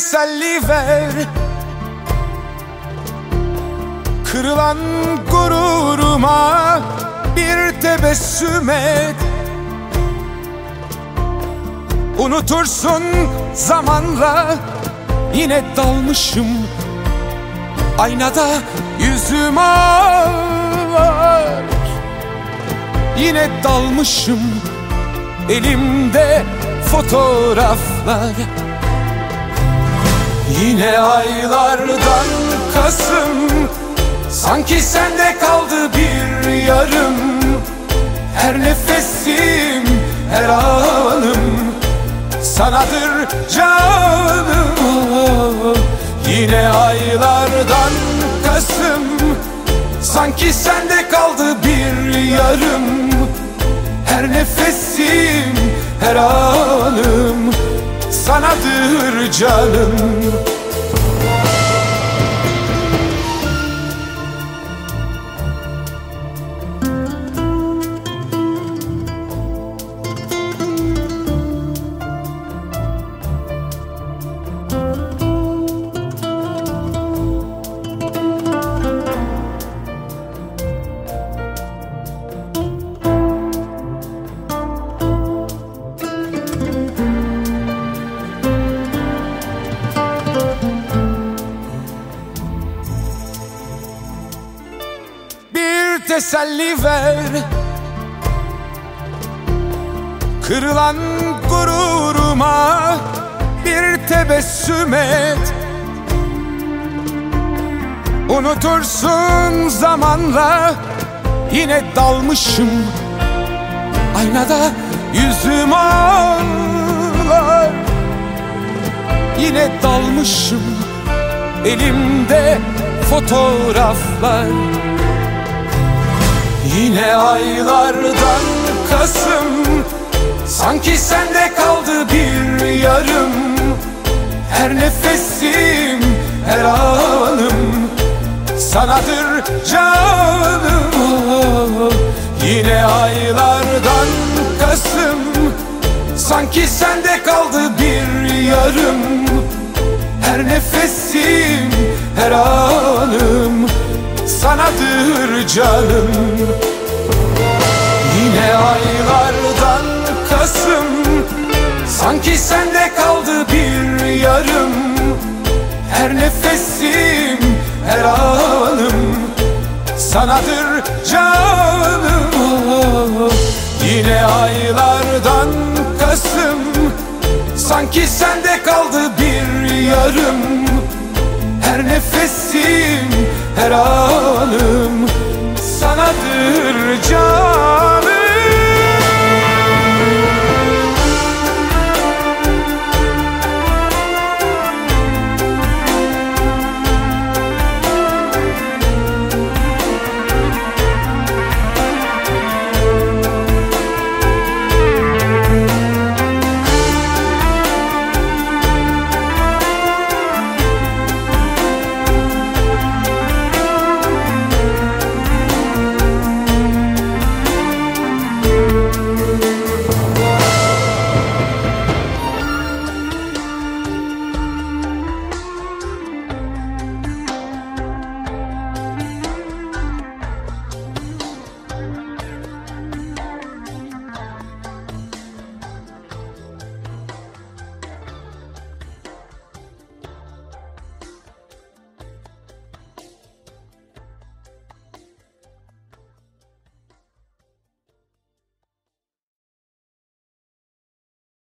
teselli ver. Kırılan gururuma bir tebessüm et. Unutursun zamanla yine dalmışım Aynada yüzüm ağlar. Yine dalmışım elimde fotoğraflar Yine aylardan Kasım Sanki sende kaldı bir yarım. Her nefesim, her anım Sanadır canım. Yine aylardan Kasım Sanki sende kaldı bir yarım. Her nefesim, her anım Sanadır canım teselli ver. Kırılan gururuma bir tebessüm et. Unutursun zamanla yine dalmışım. Aynada yüzüm ağlar. Yine dalmışım. Elimde fotoğraflar Yine aylardan Kasım Sanki sende kaldı bir yarım. Her nefesim, her anım Sanadır canım. Yine aylardan Kasım Sanki sende kaldı bir yarım. Her nefesim, her anım Sanadır canım. Yine aylardan Kasım. Sanki sende kaldı bir yarım. Her nefesim, her anım Sanadır canım. Yine aylardan Kasım. Sanki sende kaldı bir yarım. Her nefesim, her anım Sanadır canım